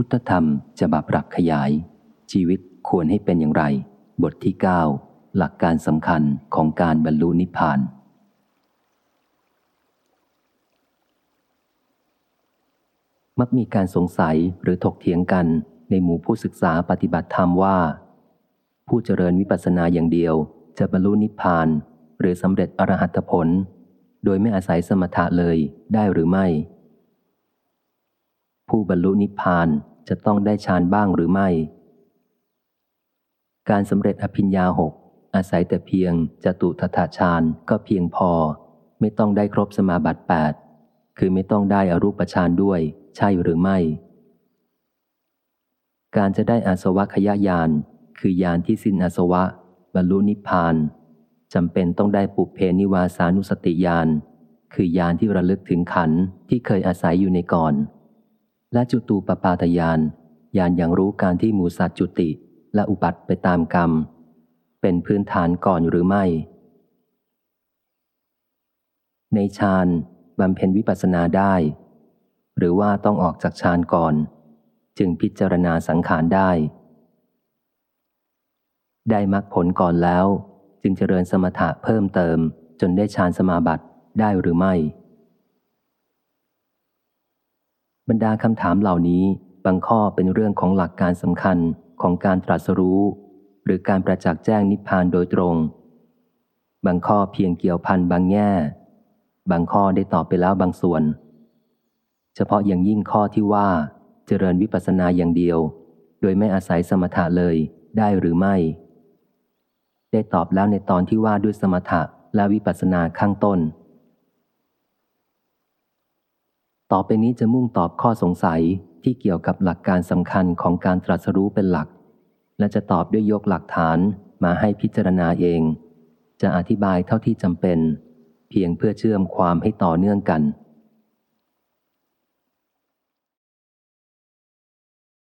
พุทธธรรมจะบับปรับขยาย ชีวิตควรให้เป็นอย่างไร บทที่ 9 หลักการสำคัญของการบรรลุนิพพาน มักมีการสงสัยหรือถกเถียงกันในหมู่ผู้ศึกษาปฏิบัติธรรมว่า ผู้เจริญวิปัสสนาอย่างเดียว จะบรรลุนิพพาน หรือสำเร็จอรหัตผล โดยไม่อาศัยสมถะเลยได้หรือไม่ ผู้บรรลุนิพพานจะต้องได้ฌานบ้างหรือไม่ การสำเร็จอภิญญาหกอาศัยแต่เพียงจตุทถาฌานก็เพียงพอ ไม่ต้องได้ครบสมาบัติแปดคือไม่ต้องได้อรูปฌานด้วย ใช่หรือไม่ การจะได้อาสวะขยายาน คือยานที่สิ้นอาสวะ บรรลุนิพพานจำเป็นต้องได้ปุเพนิวาสานุสติยานคือยานที่ระลึกถึงขันที่เคยอาศัยอยู่ในก่อน และจุตูปปาตยานยานอย่างรู้การที่หมูสัตว์จุติ และอุบัติไปตามกรรม เป็นพื้นฐานก่อนหรือไม่ ในฌานบำเพ็ญวิปัสสนาได้ หรือว่าต้องออกจากฌานก่อน จึงพิจารณาสังขารได้ ได้มรรคผลก่อนแล้ว จึงเจริญสมถะเพิ่มเติมจนได้ฌานสมาบัติได้หรือไม่ บรรดาคำถามเหล่านี้บางข้อเป็นเรื่องของหลักการสำคัญของการตรัสรู้ หรือการประจักษ์แจ้งนิพพานโดยตรง บางข้อเพียงเกี่ยวพันบางแง่ บางข้อได้ตอบไปแล้วบางส่วน เฉพาะอย่างยิ่งข้อที่ว่าเจริญวิปัสสนาอย่างเดียว โดยไม่อาศัยสมถะเลยได้หรือไม่ ได้ตอบแล้วในตอนที่ว่าด้วยสมถะและวิปัสสนาข้างต้น ต่อไปนี้จะมุ่งตอบข้อสงสัยที่เกี่ยวกับหลักการสำคัญของการตรัสรู้เป็นหลัก และจะตอบด้วยยกหลักฐานมาให้พิจารณาเอง จะอธิบายเท่าที่จำเป็น เพียงเพื่อเชื่อมความให้ต่อเนื่องกัน